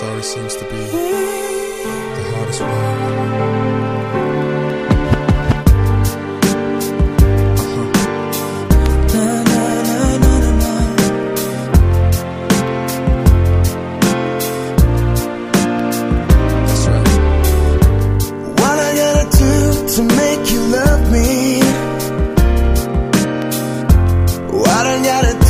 Sorry seems to be the hardest one. Uh-huh. to make you love me. What I gotta do.